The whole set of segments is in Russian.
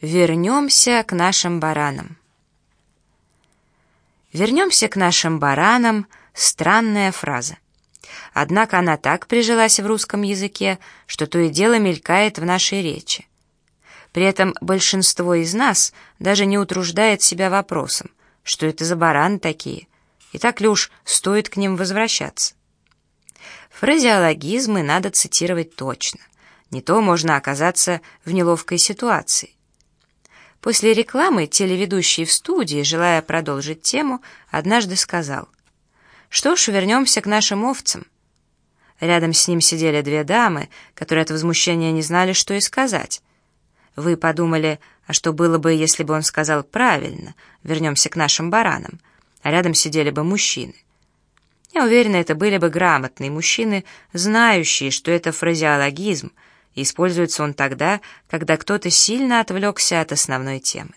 Вернемся к нашим баранам. Вернемся к нашим баранам — странная фраза. Однако она так прижилась в русском языке, что то и дело мелькает в нашей речи. При этом большинство из нас даже не утруждает себя вопросом, что это за бараны такие, и так ли уж стоит к ним возвращаться. Фразеологизмы надо цитировать точно, не то можно оказаться в неловкой ситуации. После рекламы телеведущий в студии, желая продолжить тему, однажды сказал, «Что ж, вернемся к нашим овцам». Рядом с ним сидели две дамы, которые от возмущения не знали, что и сказать. Вы подумали, а что было бы, если бы он сказал правильно, вернемся к нашим баранам, а рядом сидели бы мужчины. Я уверена, это были бы грамотные мужчины, знающие, что это фразеологизм — используется он тогда, когда кто-то сильно отвлекся от основной темы.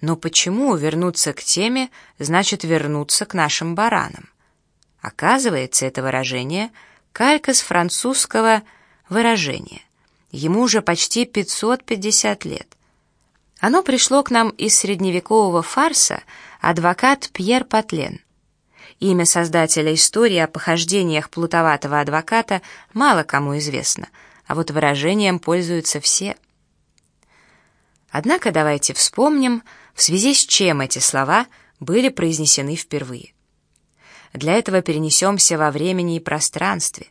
Но почему вернуться к теме значит вернуться к нашим баранам? Оказывается, это выражение — калька с французского выражения. Ему уже почти 550 лет. Оно пришло к нам из средневекового фарса «Адвокат Пьер Патлен». Имя создателя истории о похождениях плутоватого адвоката мало кому известно, а вот выражением пользуются все. Однако давайте вспомним, в связи с чем эти слова были произнесены впервые. Для этого перенесемся во времени и пространстве.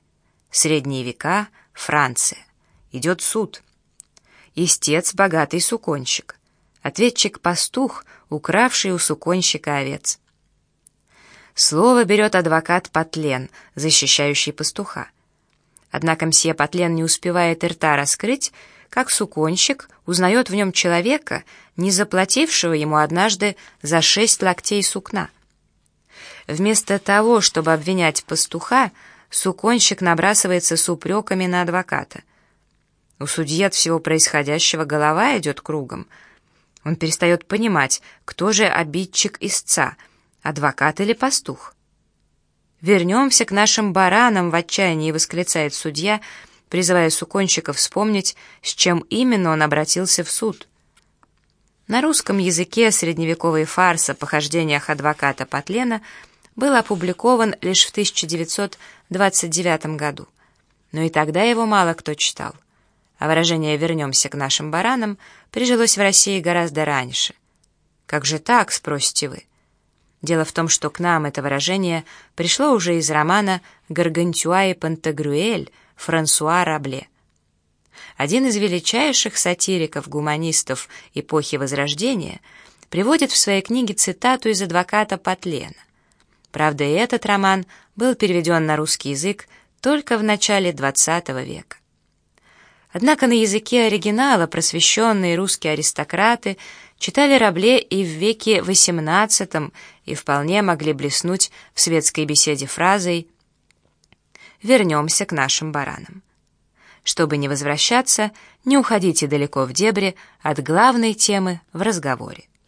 Средние века, Франция. Идет суд. Истец — богатый суконщик. Ответчик-пастух, укравший у суконщика овец. Слово берет адвокат Патлен, защищающий пастуха. Однако мсье Патлен не успевает рта раскрыть, как суконщик узнает в нем человека, не заплатившего ему однажды за шесть локтей сукна. Вместо того, чтобы обвинять пастуха, суконщик набрасывается с упреками на адвоката. У судьи от всего происходящего голова идет кругом. Он перестает понимать, кто же обидчик истца — адвокат или пастух. «Вернемся к нашим баранам!» — в отчаянии восклицает судья, призывая суконщика вспомнить, с чем именно он обратился в суд. На русском языке средневековый фарс о похождениях адвоката Патлена был опубликован лишь в 1929 году, но и тогда его мало кто читал, а выражение «вернемся к нашим баранам» прижилось в России гораздо раньше. «Как же так?» — спросите вы. Дело в том, что к нам это выражение пришло уже из романа «Гаргантюа и Пантагрюэль» Франсуа Рабле. Один из величайших сатириков-гуманистов эпохи Возрождения приводит в своей книге цитату из «Адвоката Патлена». Правда, и этот роман был переведен на русский язык только в начале XX века. Однако на языке оригинала просвещенные русские аристократы читали Рабле и в веке XVIII и вполне могли блеснуть в светской беседе фразой «Вернемся к нашим баранам». Чтобы не возвращаться, не уходите далеко в дебри от главной темы в разговоре.